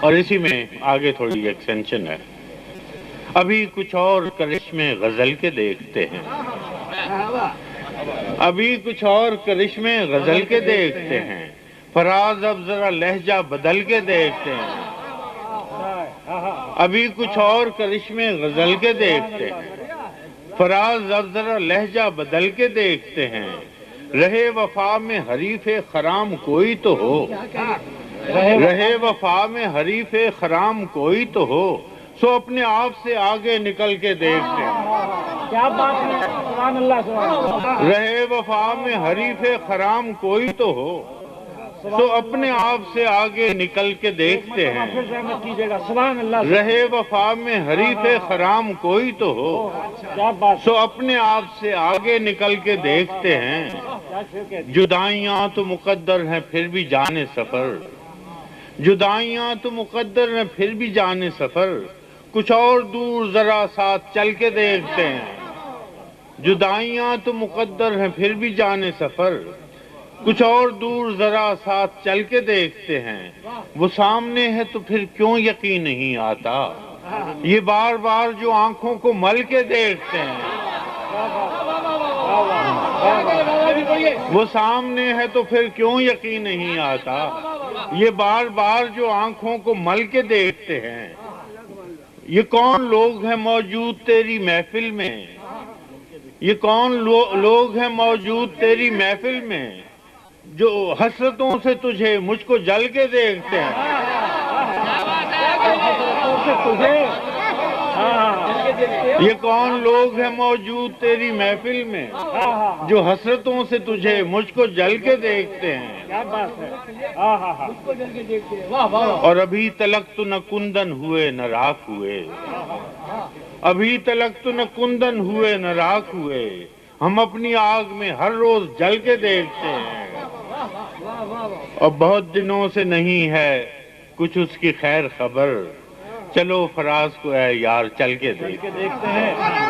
اور اسی میں آگے تھوڑی ایکسٹینشن ہے۔ ابھی کچھ اور کرشمے غزل کے دیکھتے ہیں۔ ابھی کچھ اور کرشمے غزل کے دیکھتے ہیں۔ فراز اب ذرا لہجہ بدل کے دیکھتے ہیں۔ ابھی کچھ اور کرشمے غزل کے دیکھتے ہیں۔ فراز اب ذرا لہجہ بدل کے دیکھتے ہیں۔ رہے وفا میں حریف خرام کوئی تو ہو۔ رہے وفا میں حریف خرام کوئی تو ہو سو اپنے آپ سے آگے نکل کے دیکھتے رہے وفا میں حریف خرام کوئی تو ہو سو اپنے آپ سے آگے نکل کے دیکھتے ہیں۔ رہے وفا میں حریف خرام کوئی تو ہو سو اپنے آپ سے آگے نکل کے دیکھتے ہیں۔ جدائیاں تو مقدر ہیں پھر بھی جانے سفر۔ جدائیاں تو مقدر ہیں، پھر بھی جانے سفر۔ کچھ اور دور ذرا ساتھ چل کے دیکھتے ہیں۔ جدائیاں تو مقدر ہیں، پھر بھی جانے سفر۔ کچھ اور دور ذرا ساتھ چل کے دیکھتے ہیں۔ وہ سامنے ہے تو پھر کیوں یقین نہیں آتا؟ یہ بار بار جو آنکھوں کو مل کے دیکھتے ہیں۔ وہ سامنے ہے تو پھر کیوں یقین نہیں آتا؟ یہ بار بار جو آنکھوں کو مل کے دیکھتے ہیں یہ کون لوگ ہیں موجود تیری محفل میں؟ یہ کون لو- لوگ ہیں موجود تیری محفل میں جو حسرتوں سے تجھے مجھ کو جل کے دیکھتے ہیں؟ تجھے یہ کون لوگ ہیں موجود تیری محفل میں جو حسرتوں سے تجھے مجھ کو جل کے دیکھتے ہیں؟ کیا بات ہے؟ ہاں ہاں ہاں۔ واہ واہ۔ اور ابھی تلک تو نہ کندن ہوئے نہ راکھ ہوئے۔ ابھی تلک تو نہ کندن ہوئے نہ راکھ ہوئے۔ ہم اپنی آگ میں ہر روز جل کے دیکھتے ہیں۔ اور بہت دنوں سے نہیں ہے کچھ اس کی خیر خبر۔ چلو فراز کو ہے یار چل کے دیکھتے ہیں۔